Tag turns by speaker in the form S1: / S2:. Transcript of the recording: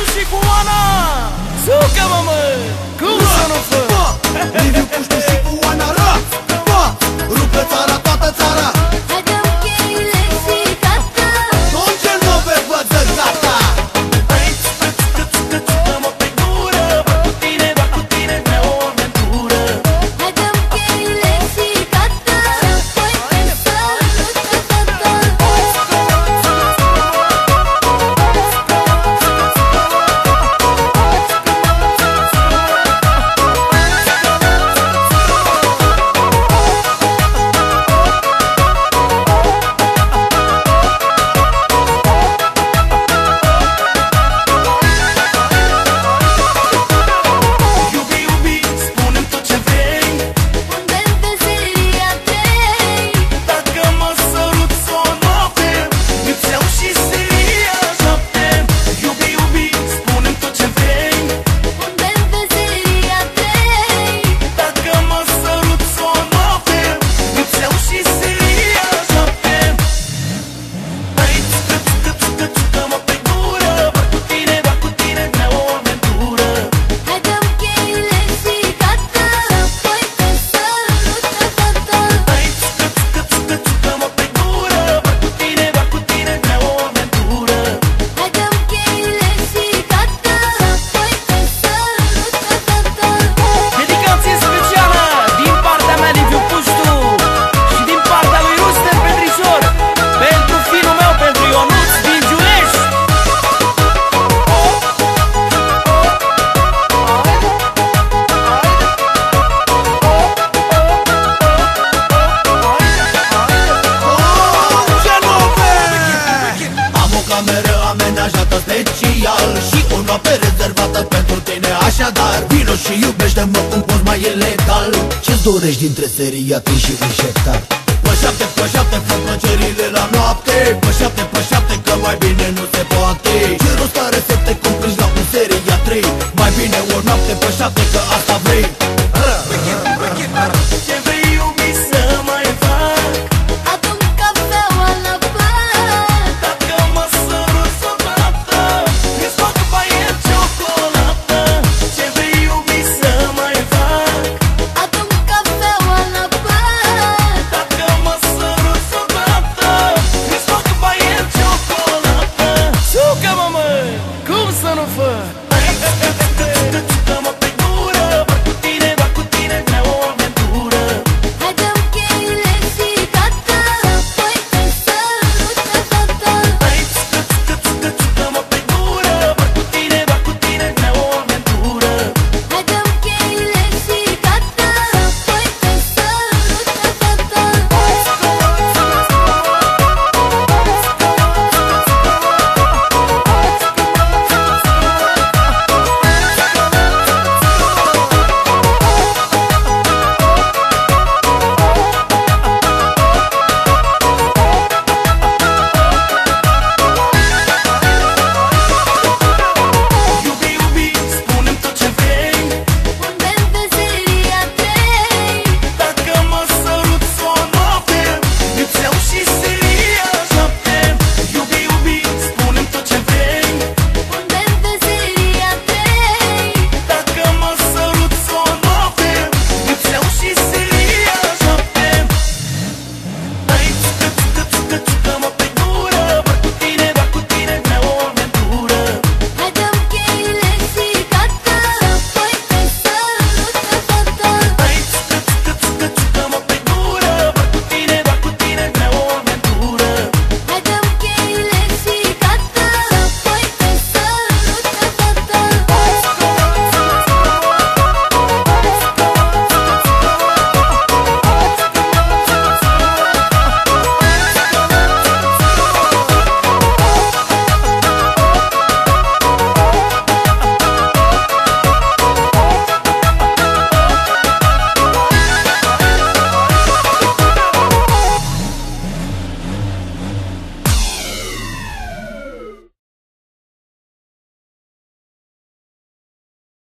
S1: Radu și cu Ana Sucă mă mă. Cum să nu fă.
S2: Liviu Puștu și cu Ana Ră. Rupă țara, toată țara. Așadar, vino și iubește-mă cum poți mai ilegal. legal Ce-ți dorești dintre seriatin și injectar? Pe șapte, pe șapte, plăcerile la noapte